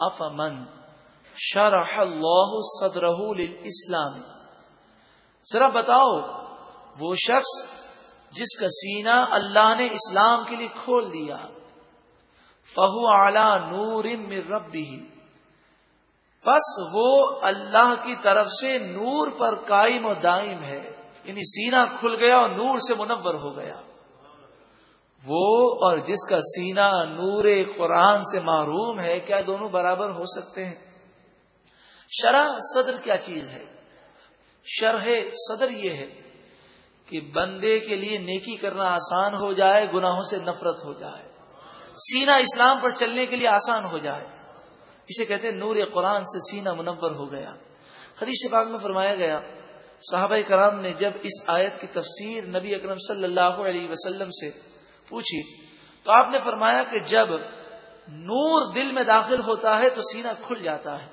افمن شرح اللہ صدرہ اسلام ذرا بتاؤ، وہ شخص جس کا سینہ اللہ نے اسلام کے لیے کھول دیا، فہو اعلی نور رب بھی بس وہ اللہ کی طرف سے نور پر قائم و دائم ہے یعنی سینہ کھل گیا اور نور سے منور ہو گیا۔ وہ اور جس کا سینہ نور قرآن سے محروم ہے، کیا دونوں برابر ہو سکتے ہیں؟ شرح صدر کیا چیز ہے؟ شرح صدر یہ ہے کہ بندے کے لیے نیکی کرنا آسان ہو جائے، گناہوں سے نفرت ہو جائے۔ سینہ اسلام پر چلنے کے لیے آسان ہو جائے۔ اسے کہتے ہیں نور قرآن سے سینہ منور ہو گیا۔ حدیث پاک میں فرمایا گیا، صحابہ کرام نے جب اس آیت کی تفسیر نبی اکرم صلی اللہ علیہ وسلم سے پوچھی۔ تو آپ نے فرمایا کہ جب نور دل میں داخل ہوتا ہے تو سینہ کھل جاتا ہے۔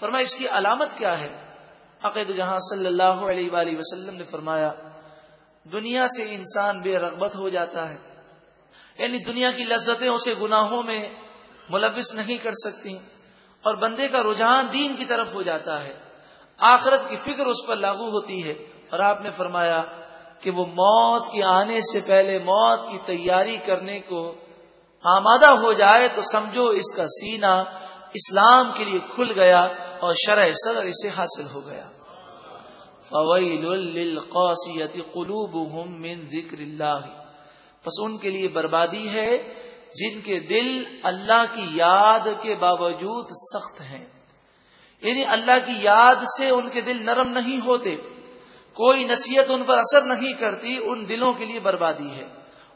فرمایا، اس کی علامت کیا ہے؟ عقید جہاں صلی اللہ علیہ وآلہ وسلم نے فرمایا، دنیا سے انسان بے رغبت ہو جاتا ہے۔ یعنی دنیا کی لذتیں اسے گناہوں میں ملوث نہیں کر سکتی، اور بندے کا رجحان دین کی طرف ہو جاتا ہے۔ آخرت کی فکر اس پر لاگو ہوتی ہے۔ اور آپ نے فرمایا کہ وہ موت کے آنے سے پہلے موت کی تیاری کرنے کو آمادہ ہو جائے تو سمجھو اس کا سینہ اسلام کے لیے کھل گیا اور شرح صدر اسے حاصل ہو گیا۔ فویل قلوبهم من ذکر اللہ بس ان کے لیے بربادی ہے جن کے دل اللہ کی یاد کے باوجود سخت ہیں۔ یعنی اللہ کی یاد سے ان کے دل نرم نہیں ہوتے۔ کوئی نصیحت ان پر اثر نہیں کرتی، ان دلوں کے لیے بربادی ہے۔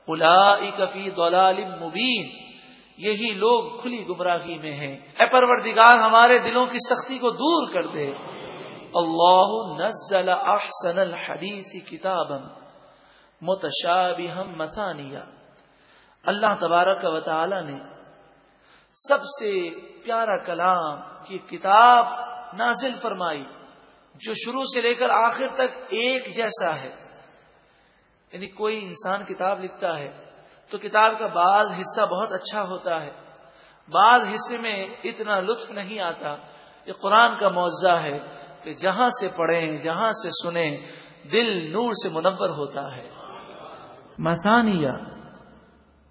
الا کفی دلال مبین، یہی لوگ کھلی گمراہی میں ہیں۔ اے پروردگار، ہمارے دلوں کی سختی کو دور کر دے۔ اللہ نزل احسن الحدیث کتابا متشابہا مثانیہ۔ اللہ تبارک و تعالی نے سب سے پیارا کلام کی کتاب نازل فرمائی۔ جو شروع سے لے کر آخر تک ایک جیسا ہے۔ یعنی کوئی انسان کتاب لکھتا ہے تو کتاب کا بعض حصہ بہت اچھا ہوتا ہے۔ بعض حصے میں اتنا لطف نہیں آتا یہ قرآن کا معاوضہ ہے کہ جہاں سے پڑھیں، جہاں سے سنیں، دل نور سے منور ہوتا ہے۔ مسانیہ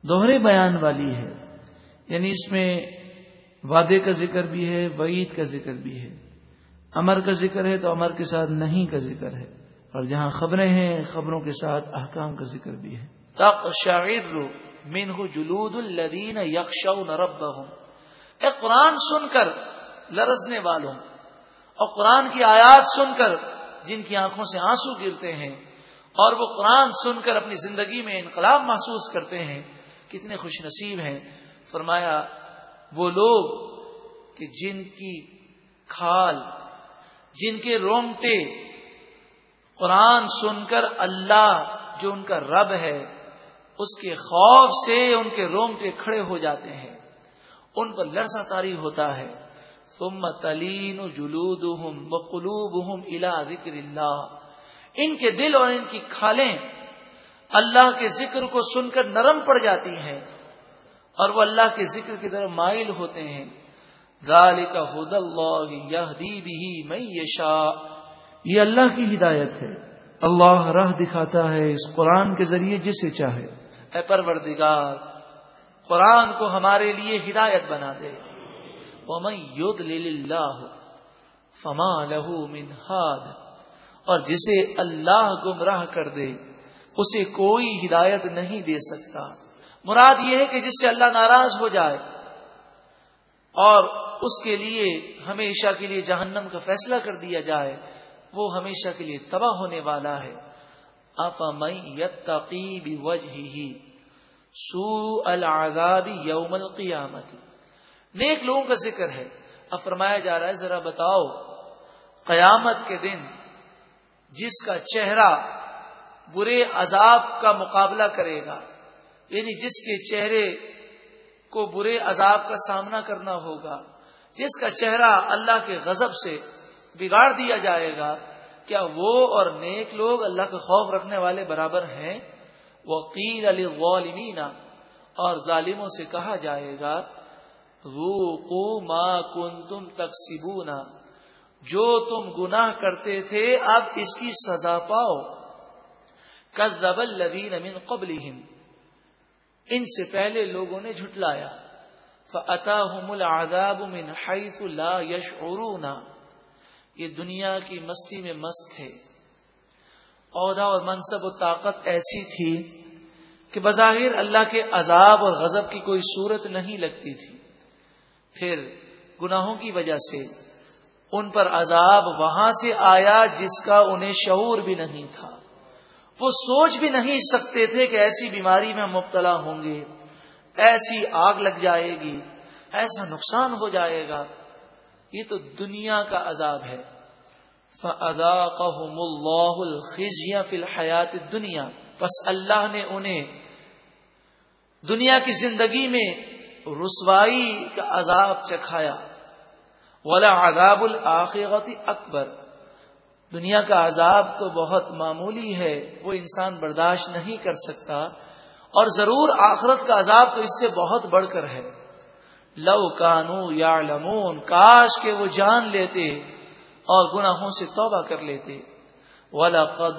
دوہرے بیان والی ہے۔ یعنی اس میں وعدے کا ذکر بھی ہے، وعید کا ذکر بھی ہے۔ امر کا ذکر ہے تو امر کے ساتھ نہیں کا ذکر ہے اور جہاں خبریں ہیں، خبروں کے ساتھ احکام کا ذکر بھی ہے۔ جلود الدین یکش نرب اے قرآن سن کر لرزنے والوں، اور قرآن کی آیات سن کر جن کی آنکھوں سے آنسو گرتے ہیں، اور وہ قرآن سن کر اپنی زندگی میں انقلاب محسوس کرتے ہیں، کتنے خوش نصیب ہیں۔ فرمایا، وہ لوگ کہ جن کی کھال جن کے رونگٹے قرآن سن کر اللہ جو ان کا رب ہے، اس کے خوف سے ان کے رونگٹے کھڑے ہو جاتے ہیں۔ ان پر لرسا تاری ہوتا ہے۔ ثم تلین جلود قلوب الا ذکر اللہ ان کے دل اور ان کی کھالیں اللہ کے ذکر کو سن کر نرم پڑ جاتی ہیں اور وہ اللہ کے ذکر کی طرف مائل ہوتے ہیں۔ ذالک حد اللہ یہدی بھی میں یشا یہ اللہ کی ہدایت ہے. اللہ راہ دکھاتا ہے اس قرآن کے ذریعے جسے چاہے. اے پروردگار، قرآن کو ہمارے لیے ہدایت بنا دے. فما لہو من ہاد اور جسے اللہ گمراہ کر دے، اسے کوئی ہدایت نہیں دے سکتا. مراد یہ ہے کہ جس سے اللہ ناراض ہو جائے اور اس کے لیے ہمیشہ کے لیے جہنم کا فیصلہ کر دیا جائے، وہ ہمیشہ کے لیے تباہ ہونے والا ہے۔ افمئی وجہ سو العذاب یوم القیامت۔ نیک لوگوں کا ذکر ہے۔ اب فرمایا جا رہا ہے، ذرا بتاؤ، قیامت کے دن جس کا چہرہ برے عذاب کا مقابلہ کرے گا یعنی جس کے چہرے کو برے عذاب کا سامنا کرنا ہوگا جس کا چہرہ اللہ کے غضب سے بگاڑ دیا جائے گا، کیا وہ اور نیک لوگ اللہ کا خوف رکھنے والے برابر ہیں؟ وکیل علی غالمین اور ظالموں سے کہا جائے گا ما کن تم جو تم گناہ کرتے تھے، اب اس کی سزا پاؤ۔ کذب الذین من قبلہم ان سے پہلے لوگوں نے جھٹلایا۔ فَأَتَاهُمُ الْعَذَابُ مِنْ حَيْثُ لَا يَشْعُرُونَ۔ یہ دنیا کی مستی میں مست تھے۔ عہدہ اور منصب و طاقت ایسی تھی کہ بظاہر اللہ کے عذاب اور غضب کی کوئی صورت نہیں لگتی تھی۔ پھر گناہوں کی وجہ سے ان پر عذاب وہاں سے آیا جس کا انہیں شعور بھی نہیں تھا۔ وہ سوچ بھی نہیں سکتے تھے کہ ایسی بیماری میں مبتلا ہوں گے۔ ایسی آگ لگ جائے گی، ایسا نقصان ہو جائے گا۔ یہ تو دنیا کا عذاب ہے۔ فدا اللہ الخیا فی الحیات دنیا بس اللہ نے انہیں دنیا کی زندگی میں رسوائی کا عذاب چکھایا۔ ولا عذاب الآخرتی اکبر دنیا کا عذاب تو بہت معمولی ہے، وہ انسان برداشت نہیں کر سکتا۔ اور ضرور آخرت کا عذاب تو اس سے بہت بڑھ کر ہے۔ لو کانو یا لمون کاش کے وہ جان لیتے اور گناہوں سے توبہ کر لیتے۔ ولا قد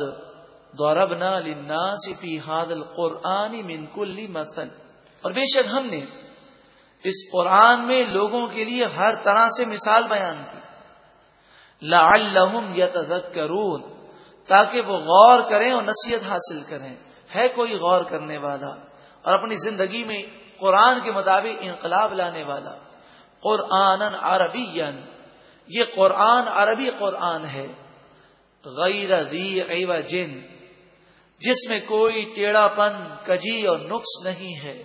دوربنا فی حاد القرآن من کل مثل۔ اور بے شک ہم نے اس قرآن میں لوگوں کے لیے ہر طرح سے مثال بیان کی۔ لعلہم یتذکرون، تاکہ وہ غور کریں اور نصیحت حاصل کریں۔ ہے کوئی غور کرنے والا اور اپنی زندگی میں قرآن کے مطابق انقلاب لانے والا۔ قرآن عربی یہ قرآن عربی قرآن ہے۔ غیر ذی جن جس میں کوئی ٹیڑھا پن، کجی اور نقص نہیں ہے۔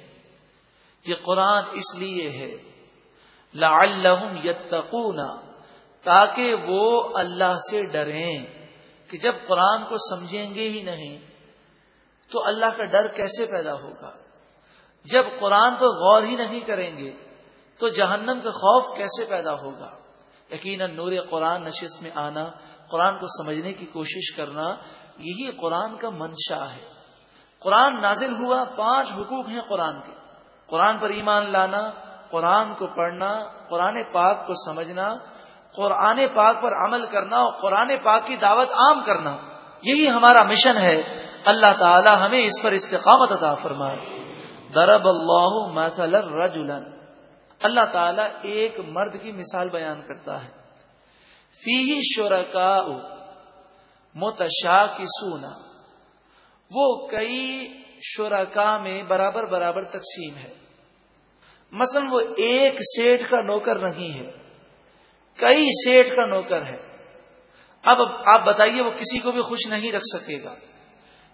یہ قرآن اس لیے ہے۔ لعلہم یتقون، تاکہ وہ اللہ سے ڈریں کہ جب قرآن کو سمجھیں گے ہی نہیں تو اللہ کا ڈر کیسے پیدا ہوگا؟ جب قرآن کو غور ہی نہیں کریں گے، تو جہنم کا خوف کیسے پیدا ہوگا؟ یقیناً نور قرآن نشست میں آنا، قرآن کو سمجھنے کی کوشش کرنا، یہی قرآن کا منشا ہے۔ قرآن نازل ہوا، پانچ حقوق ہیں قرآن کے۔ قرآن پر ایمان لانا، قرآن کو پڑھنا، قرآن پاک کو سمجھنا، قرآن پاک پر عمل کرنا اور قرآن پاک کی دعوت عام کرنا۔ یہی ہمارا مشن ہے۔ اللہ تعالی ہمیں اس پر استقامت عطا فرمائے۔ درب اللہ مثلا رجلا۔ اللہ تعالیٰ ایک مرد کی مثال بیان کرتا ہے۔ فی شرکا متشا کی سونا وہ کئی شرکا میں برابر برابر تقسیم ہے۔ مثلا وہ ایک سیٹ کا نوکر نہیں ہے۔ کئی سیٹ کا نوکر ہے۔ اب آپ بتائیے وہ کسی کو بھی خوش نہیں رکھ سکے گا۔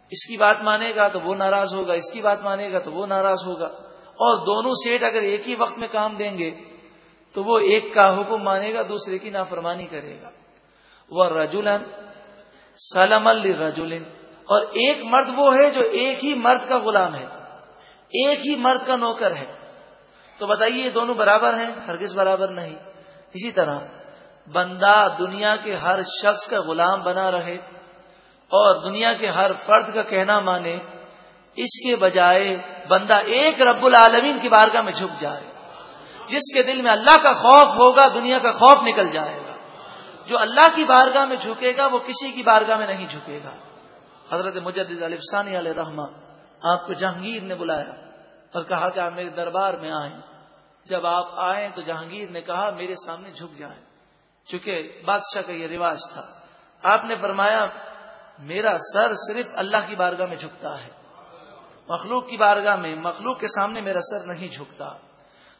اس کی بات مانے گا تو وہ ناراض ہوگا، اس کی بات مانے گا تو وہ ناراض ہوگا۔ اور دونوں سیٹ اگر ایک ہی وقت میں کام دیں گے تو وہ ایک کا حکم مانے گا، دوسرے کی نافرمانی کرے گا۔ وہ رجولن سلم الرجولن اور ایک مرد وہ ہے جو ایک ہی مرد کا غلام ہے، ایک ہی مرد کا نوکر ہے۔ تو بتائیے یہ دونوں برابر ہیں؟ ہرگز برابر نہیں۔ اسی طرح بندہ دنیا کے ہر شخص کا غلام بنا رہے اور دنیا کے ہر فرد کا کہنا مانے، اس کے بجائے بندہ ایک رب العالمین کی بارگاہ میں جھک جائے، جس کے دل میں اللہ کا خوف ہوگا، دنیا کا خوف نکل جائے گا۔ جو اللہ کی بارگاہ میں جھکے گا، وہ کسی کی بارگاہ میں نہیں جھکے گا۔ حضرت مجدد علیہ ثانی علیہ رحمٰ آپ کو جہانگیر نے بلایا اور کہا کہ آپ میرے دربار میں آئیں۔ جب آپ آئیں تو جہانگیر نے کہا، میرے سامنے جھک جائیں۔ چونکہ بادشاہ کا یہ رواج تھا۔ آپ نے فرمایا میرا سر صرف اللہ کی بارگاہ میں جھکتا ہے۔ مخلوق کی بارگاہ میں، مخلوق کے سامنے میرا سر نہیں جھکتا۔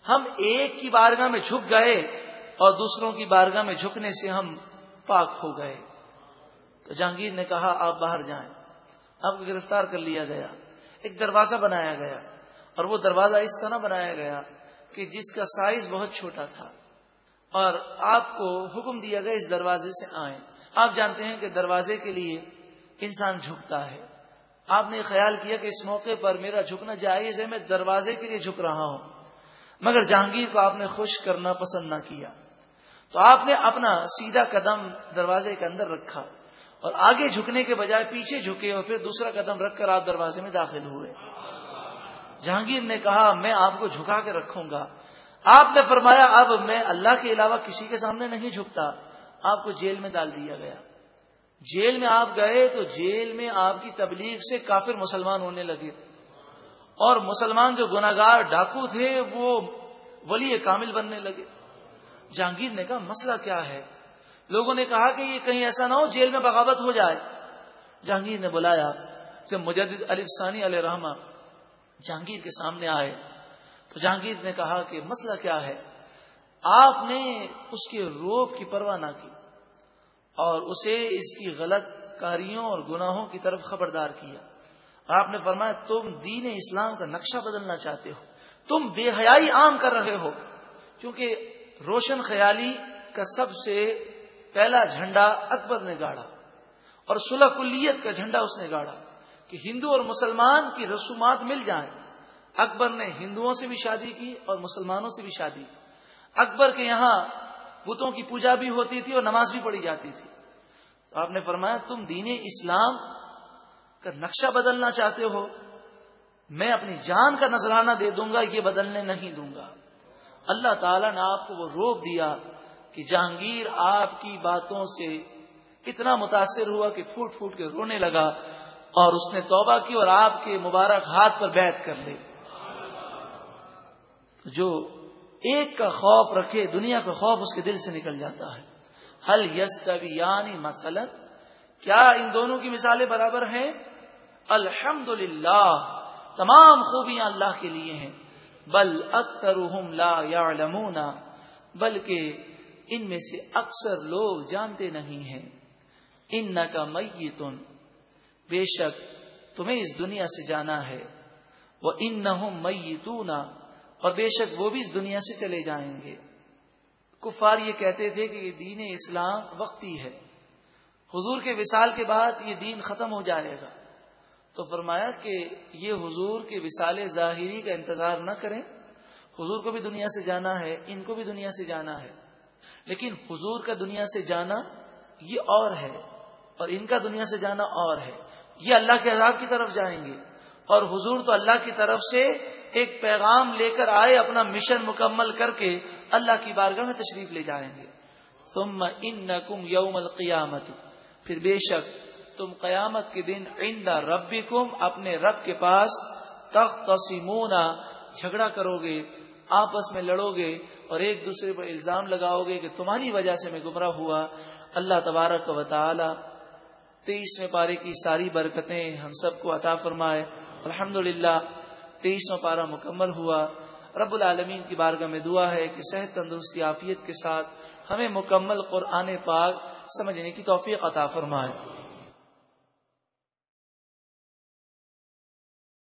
ہم ایک کی بارگاہ میں جھک گئے اور دوسروں کی بارگاہ میں جھکنے سے ہم پاک ہو گئے۔ تو جہانگیر نے کہا، آپ باہر جائیں۔ آپ کو گرفتار کر لیا گیا۔ ایک دروازہ بنایا گیا۔ اور وہ دروازہ اس طرح بنایا گیا کہ جس کا سائز بہت چھوٹا تھا۔ اور آپ کو حکم دیا گیا، اس دروازے سے آئیں۔ آپ جانتے ہیں کہ دروازے کے لیے انسان جھکتا ہے۔ آپ نے خیال کیا کہ اس موقع پر میرا جھکنا جائز ہے، میں دروازے کے لیے جھک رہا ہوں۔ مگر جہانگیر کو آپ نے خوش کرنا پسند نہ کیا۔ تو آپ نے اپنا سیدھا قدم دروازے کے اندر رکھا اور آگے جھکنے کے بجائے پیچھے جھکے اور پھر دوسرا قدم رکھ کر آپ دروازے میں داخل ہوئے۔ جہانگیر نے کہا، میں آپ کو جھکا کے رکھوں گا۔ آپ نے فرمایا، اب میں اللہ کے علاوہ کسی کے سامنے نہیں جھکتا۔ آپ کو جیل میں ڈال دیا گیا۔ جیل میں آپ گئے تو جیل میں آپ کی تبلیغ سے کافر مسلمان ہونے لگے۔ اور مسلمان جو گناگار ڈاکو تھے، وہ ولی کامل بننے لگے۔ جہانگیر نے کہا، مسئلہ کیا ہے؟ لوگوں نے کہا کہ یہ کہیں ایسا نہ ہو، جیل میں بغاوت ہو جائے۔ جہانگیر نے بلایا کہ مجدد علی ثانی علیہ رحمہ جہانگیر کے سامنے آئے۔ تو جہانگیر نے کہا کہ مسئلہ کیا ہے؟ آپ نے اس کے روپ کی پرواہ نہ کی۔ اور اسے اس کی غلط کاریوں اور گناہوں کی طرف خبردار کیا۔ آپ نے فرمایا، تم دین اسلام کا نقشہ بدلنا چاہتے ہو۔ تم بے حیائی عام کر رہے ہو۔ کیونکہ روشن خیالی کا سب سے پہلا جھنڈا اکبر نے گاڑا اور سلح کلیت کا جھنڈا اس نے گاڑا کہ ہندو اور مسلمان کی رسومات مل جائیں۔ اکبر نے ہندوؤں سے بھی شادی کی اور مسلمانوں سے بھی شادی۔ اکبر کے یہاں بتوں کی پوجا بھی ہوتی تھی اور نماز بھی پڑھی جاتی تھی۔ تو آپ نے فرمایا، تم دین اسلام کا نقشہ بدلنا چاہتے ہو، میں اپنی جان کا نذرانہ دے دوں گا، یہ بدلنے نہیں دوں گا۔ اللہ تعالیٰ نے آپ کو وہ روپ دیا کہ جہانگیر آپ کی باتوں سے اتنا متاثر ہوا کہ پھوٹ پھوٹ کے رونے لگا اور اس نے توبہ کی اور آپ کے مبارک ہاتھ پر بیت کر لے جو ایک کا خوف رکھے، دنیا کا خوف اس کے دل سے نکل جاتا ہے۔ حل یس یعنی کیا ان دونوں کی مثالیں برابر ہیں؟ الحمد تمام خوبیاں اللہ کے لیے ہیں۔ بل اکثر لا یا بلکہ ان میں سے اکثر لوگ جانتے نہیں ہیں۔ ان کا میتن بے شک تمہیں اس دنیا سے جانا ہے۔ وہ ان نہ اور بے شک وہ بھی اس دنیا سے چلے جائیں گے۔ کفار یہ کہتے تھے کہ یہ دین اسلام وقتی ہے۔ حضور کے وصال کے بعد یہ دین ختم ہو جائے گا۔ تو فرمایا کہ یہ حضور کے وصال ظاہری کا انتظار نہ کریں۔ حضور کو بھی دنیا سے جانا ہے، ان کو بھی دنیا سے جانا ہے۔ لیکن حضور کا دنیا سے جانا یہ اور ہے اور ان کا دنیا سے جانا اور ہے۔ یہ اللہ کے عذاب کی طرف جائیں گے۔ اور حضور تو اللہ کی طرف سے ایک پیغام لے کر آئے اپنا مشن مکمل کر کے اللہ کی بارگاہ میں تشریف لے جائیں گے۔ ثم انکم یوم القیامت۔ پھر بے شک تم قیامت کے دن عند ربکم اپنے رب کے پاس تخت جھگڑا کرو گے آپس میں لڑو گے اور ایک دوسرے پر الزام لگاؤ گے کہ تمہاری وجہ سے میں گمراہ ہوا۔ اللہ تبارک و تعالی تیئیسویں پارے کی ساری برکتیں ہم سب کو عطا فرمائے۔ الحمد للہ تیئیسواں پارہ مکمل ہوا۔ رب العالمین کی بارگاہ میں دعا ہے کہ صحت تندرستی، عافیت کے ساتھ ہمیں مکمل قرآن پاک سمجھنے کی توفیق عطا فرمائے۔